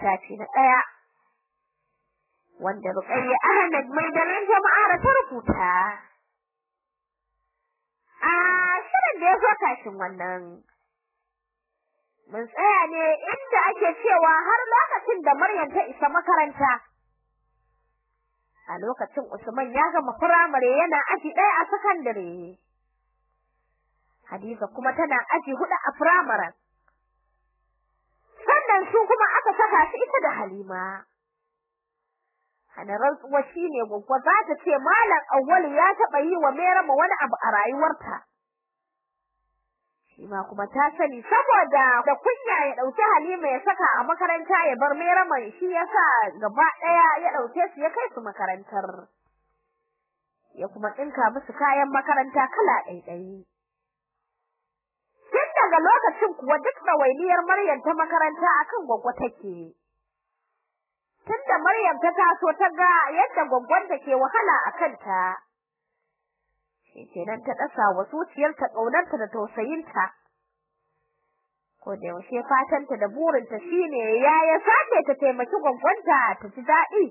littafi na ɗaya wanda Ruqayya Ahmad mai dalilin jama'a ta rubuta. A shirin da ya zo kashin wannan mun tsaya ne inda ake cewa har lokacin da Maryam ta isa makaranta a lokacin Usman ya gama firamare yana aji ɗaya a sakandare. Hadiza kuma tana aji huɗu a firamaren. Su kuma aka saka su ita da Halima Hana rantsuwa shine gwaggwa za ta ce Malam Auwalu ya taɓa yi wa Merama wani abu a rayuwarta. Shi ma kuma ta sani saboda da kunya ya ɗauki Halima ya saka a makaranta ya bar Merama shi ya sa gaba ɗaya ya ɗauke su ya kai su makarantar. Ya kuma ɗinka musu kayan makaranta kala ɗaiɗai. Daga lokacin kuwa duk ɗawainiyar Maryam ta makaranta akan gwaggwa take. tunda Maryam ta taso ta ga yadda gwaggwanta ke wahala a kanta. Shikenan ta dasa wa zuciyarta ƙaunarta da tausayinta. Ko da yaushe fatanta da burinta shine yaya sake ta taimaki gwaggwanta ta ji daɗi.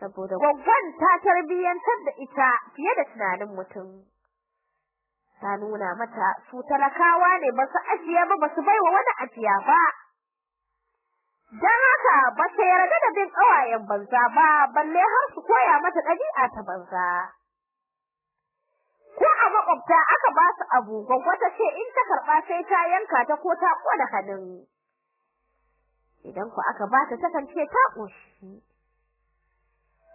Saboda gwaggwan ta tarbiyyantar da ita fiye da tunanin mutum. Ta nuna mata su talakawa ne ba su ajiye ba ba su baiwa wani ajiya ba Dan haka ba ta yarda da bin ƙawayen banza ba, balle har su koya mata ɗabi'a ta banza. Ko a makwabta aka ba su abu, gwagwa ta ce in ta karɓa sai ta yanka ta ko ta ƙona hannun. Idan ku aka ba ta takan ta ƙoshi.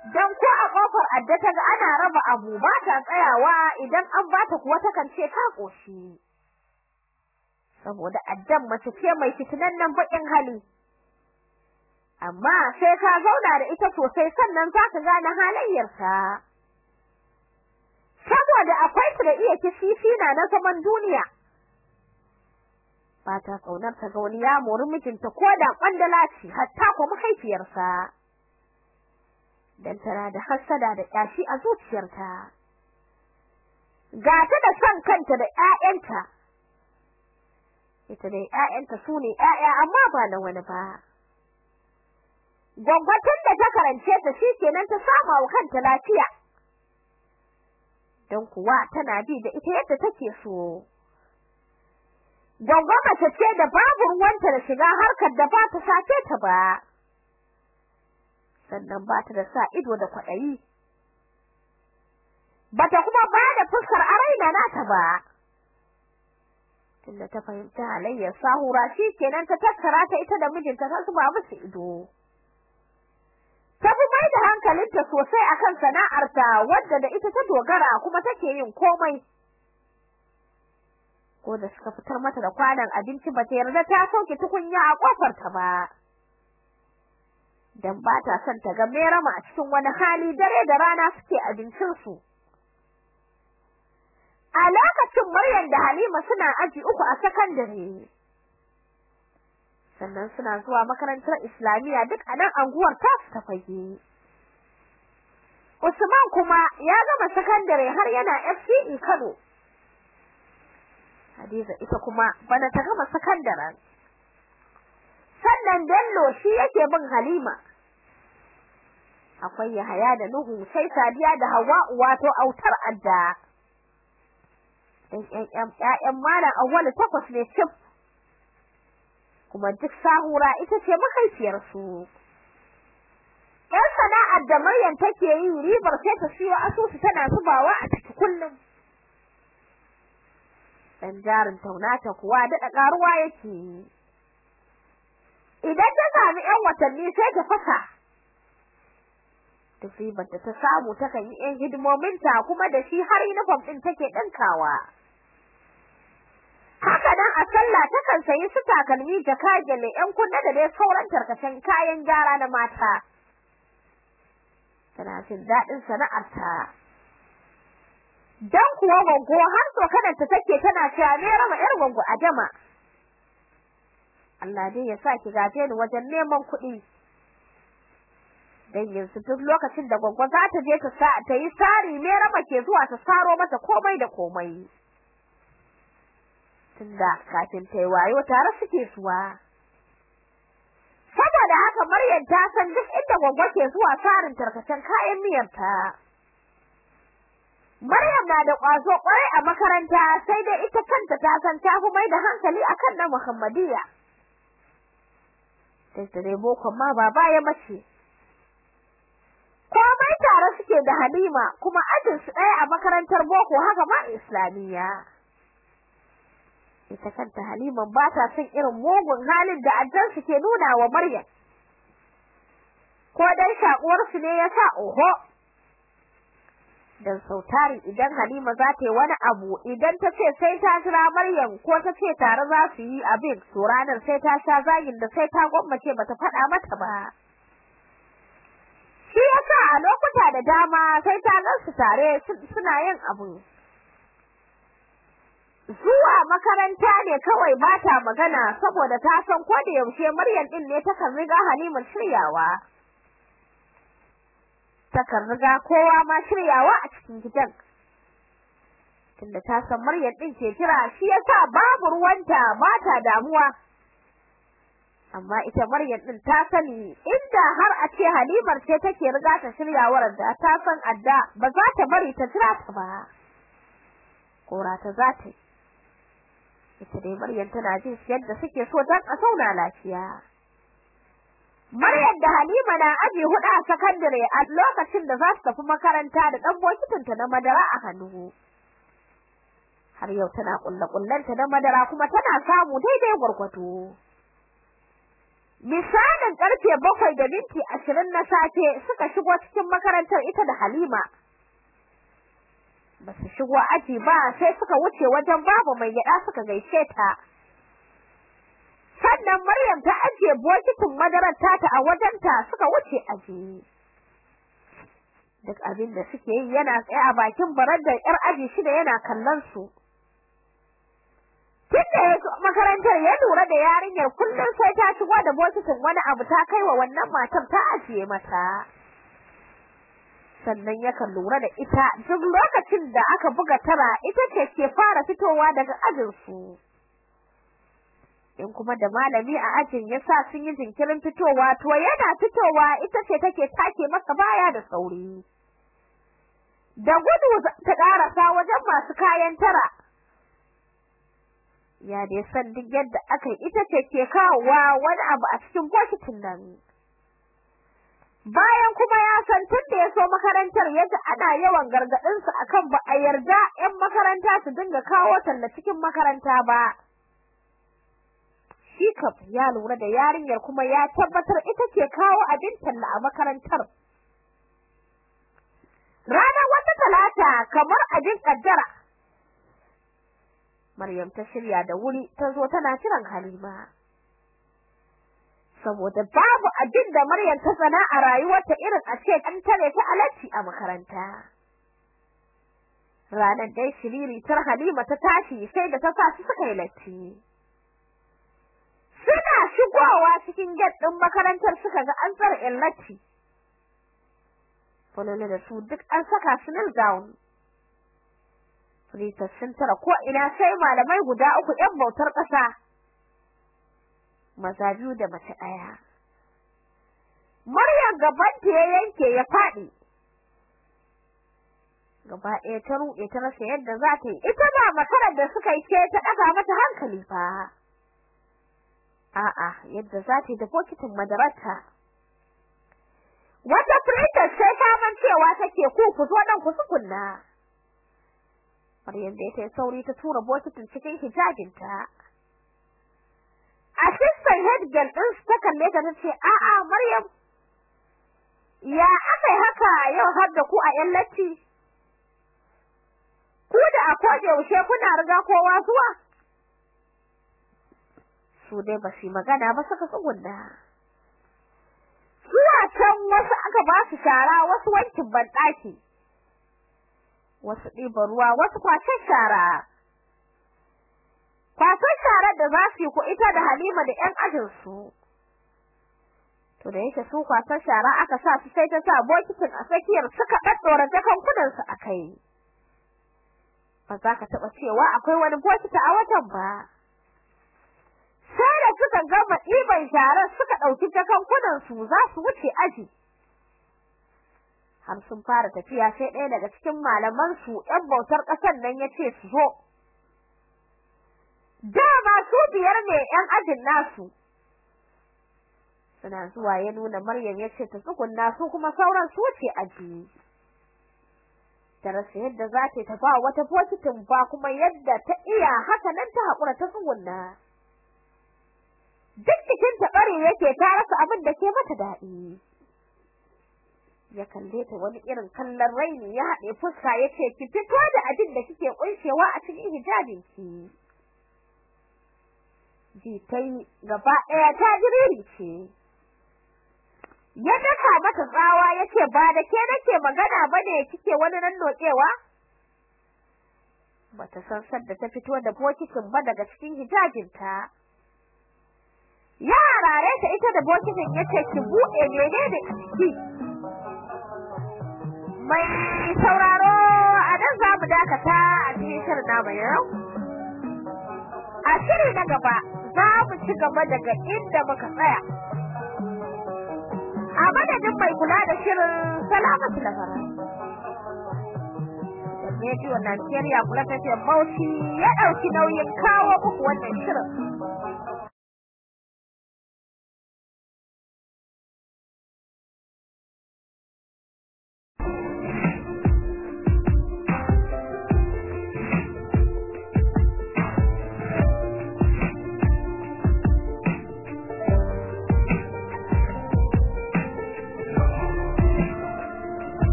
Dan ko a ƙofar adda ta ga ana raba abu ba ta tsayawa idan an ba ta kuwa takan ce ta ƙoshi. Saboda addan mace ce mai fitinannen baƙin hali. amma sai ka zauna da ita sosai sannan za ka gane halayyarta saboda akwai ta da iya kisifina na zaman duniya ba ta ƙaunar ta ga wani ya mori mijinta ko da kwandala ce hatta ko mahaifiyarsa dan tana da hassada da ƙyashi a zuciyarta ga ta da son kanta da ƴaƴanta ita dai ƴaƴanta su ne ƴaƴa amma ba na wani ba Gwaggwatun da ta karance ta shikenan ta sama wa kanta lafiya. Don kuwa tana bi da ita yadda take so. Gwaggwa mace ce da babu ruwanta da shiga harkar da ba ta sace ta ba. Sannan ba ta da sa ido da kwaɗayi. Bata kuma ba da fuskar araina nata ba. Tunda ta fahimta halayyar sahura shi kenan ta tattara ta ita da mijinta ta zuba musu ido. ta fi mai da hankalinta sosai akan sana'arta wadda da ita ta dogara kuma take yin komai ko da suka fitar mata da kwanan abinci ba ta yarda ta sauke tukunya a ƙofar ta ba dan ba ta son ta ga Merama a cikin wani hali dare da rana suke abincin su a lokacin Maryam da Halima suna aji uku a sakandare sannan suna zuwa makarantar Islamiyya duk a nan anguwar tasu ta fage. Usman kuma ya gama sakandare har yana FCE Kano. Hadiza ita kuma bana ta gama sakandaren. Sannan Bello shi yake bin Halima. Akwai Yahaya da Nuhu sai Sadiya da Hawwa wato autar adda. Ƴaƴan Malam Awwalu takwas ne cif. kuma duk sahura ita ce mahaifiyarsu. ‘Yan sana'ar da Maryam take yi ribar sai ta siyo asusu tana zubawa a ciki kullum. Dan jarin taunata kuwa daɗa ƙaruwa yake. Idan ta sami ‘yan watanni sai ta fasa. Duk da ta samu takan yi ‘yan hidimominta kuma da shi har yunifom ɗin take ɗinkawa. haka nan a sallah takan sayi su takalmi jaka gele yan kunna da dai sauran tarkacen kayan gyara na mata. Tana jin daɗin sana'arta. Dan kuwa gongo har tsokanarta take tana cewa me rama yar gongo a jama Allah dai ya sa ki gaje ni wajen neman kuɗi. Dan yanzu duk lokacin da gongo za ta je ta sa ta yi sari me rama ke zuwa ta saro mata komai da komai. Tunda kafin ta yi wayo tare suke suwa haka Maryam ta san duk inda gwaggo ke zuwa sarin tarkacen kayan miyarta. Maryam na da ƙwazo ƙwarai a makaranta sai dai ita kanta ta san ta fi mai da hankali akan na Muhammadiyya. Sai ta dai bokon ma ba baya mace komai tare suke da Halima kuma ajin su ɗaya a makarantar boko haka ma Islamiyya. Ita kanta Halima ba ta son irin mugun halin da addan su ke nuna wa Maryam. Ko dai shakuwar su ne yasa oho. Dan sautari idan Halima za ta yi wani abu idan ta ce sai ta jira Maryam ko ta ce tare za su yi abin to ranar sai ta sha zagin da sai ta gwammace bata faɗa mata ba. Yasa a lokuta da dama sai ta gan su tare suna yin abu. Zuwa makaranta ne kawai ba ta magana saboda ta san ko da yaushe Maryam din ne ta kan riga Halima shiryawa. Ta kan riga kowa ma shiryawa a cikin gidan. Tunda ta san Maryam din ke kira shi yasa babu ruwanta ba ta damuwa. Amma ita Maryam din ta sani inda har a ce Halimar ce take riga ta shiryawar da ta san adda ba za ta bari ta jira ta ba. Kora ta za ta ita dai Maryam tana jin yadda suke so dan a zauna lafiya. Maryam da Halima na aji huɗu a sakandare a lokacin da za su tafi makaranta da dan bokitinta na madara a hannu. Har yau tana kulle kullenta na madara kuma tana samu daidai gurgwato misalin ƙarfe bakwai da minti ashirin na safe suka shigo cikin makarantar ita da Halima. Ba su shigo aji ba sai suka wuce wajen babu mai gyaɗa suka gaishe ta. Sannan Maryam ta ajiye bokitin madarar tata a wajenta suka wuce aji. Duk abin da suke yi yana tsaye a bakin barandar yar aji shida yana kallon su. Tunda ya makarantar ya lura da yarinyar kullum sai ta shigo da bokitin wani abu ta kai wa wannan matar ta ajiye mata. Sannan yakan lura da ita duk lokacin da aka buga tara ita ce ke fara fitowa daga ajin su in kuma da malami a ajin yasa sun yi jinkirin fitowa to yana fitowa ita ce take take masa baya da sauri. Da gudu ta karasa wajen masu kayan tara ya dai san duk yadda aka ita ce ke kawowa wani abu a cikin bokitin nan. Bayan kuma ya san tun da ya so makarantar yadda ana yawan gargaɗin su akan ba a yarda 'yan makaranta su dinga kawo talla cikin makaranta ba. Shi ya lura da yarinyar kuma ya tabbatar ita ce kawo abin talla a makarantar. Ranar wata talata kamar abin kaddara Maryam ta shirya da wuri ta zo tana kiran Halima. Saboda babu abin da Maryam ta tsana a rayuwarta irin a ce an tare ta alacci a makaranta. Ranar dai shiriri tar Halima ta tashi sai da ta sa su suka yi latti. Suna shigowa cikin gate din makarantar suka ga an tsara in latti. Falole da su duk an saka su nil Sun tara ko ina sai malamai guda uku 'yan bautar ƙasa maza biyu da mace ɗaya. Maryam gaban ta ya yanke ya faɗi. Gaba ɗaya ta ruɗe ta rasa yadda za ta yi. Ita ba makarar da suka yi ce ta ɗaga mata hankali fa. A'a, yadda za ta yi da bokitin madararta. Wata Princess sai faman cewa take ku ku zo nan ku sukunna. Maryam da ta sauri ta tura bokitin cikin hijabinta. assistant head girl din ta kalle ta tace a'a Maryam ya akai haka yau har da ku a yan latti? Ku da a koje yaushe kuna riga kowa zuwa? Su dai ba su magana ba suka tsugunna zuwa can wasu aka ba su shara wasu wankin banɗaki. Wasu ɗiban ruwa wasu kwashen shara. Kwasan sharar da za su yi ku ita da Halima da ƴan ajin su to da yake su kwasan shara aka sa su sai ta sa bokitin a tsakiyar suka daddora jakankunan su akai ba za ka taba cewa akwai wani bokiti a wajen ba. Sai da suka gama ɗiban sharar suka ɗauki jakankunan su za su wuce aji. Har sun fara tafiya sai ɗaya daga cikin malaman su ƴan bautar ƙasar nan ya ce su zo. Dama su biyar ne ƴan ajin nasu. Suna zuwa ya nuna Maryam ya ce ta tsugunna su kuma sauran su ce aji ta rasa yadda za ta ta ba wata bokitin ba kuma yadda ta iya haka nan ta haƙura ta tsugunna. Duk cikin ta bare yake ta rasa abin da ke mata daɗi. Ya kalle ta wani irin kallon raini ya haɗe fuska ya ce ki fito da abin da kike kunshewa a cikin hijabin ki ji tai gaba ɗaya ta jiriri ce. Ya daka mata tsawa ya ce ba da ke nake magana ba ne kike wani nan nokewa bata san sadda ta fito da bokitin ba daga cikin hijabinta. Ya rare ta ita da bokitin ya ce ki buɗe menene a ciki? Mai sauraro a nan za mu dakata a cikin shirin namu yau. A shiri na gaba za mu ci gaba daga inda muka tsaya. A madadin mai kula da shirin salamatu labarai rediyo Najeriya kula ta ce Bauchi ya ɗauki nauyin kawo muku wannan shirin.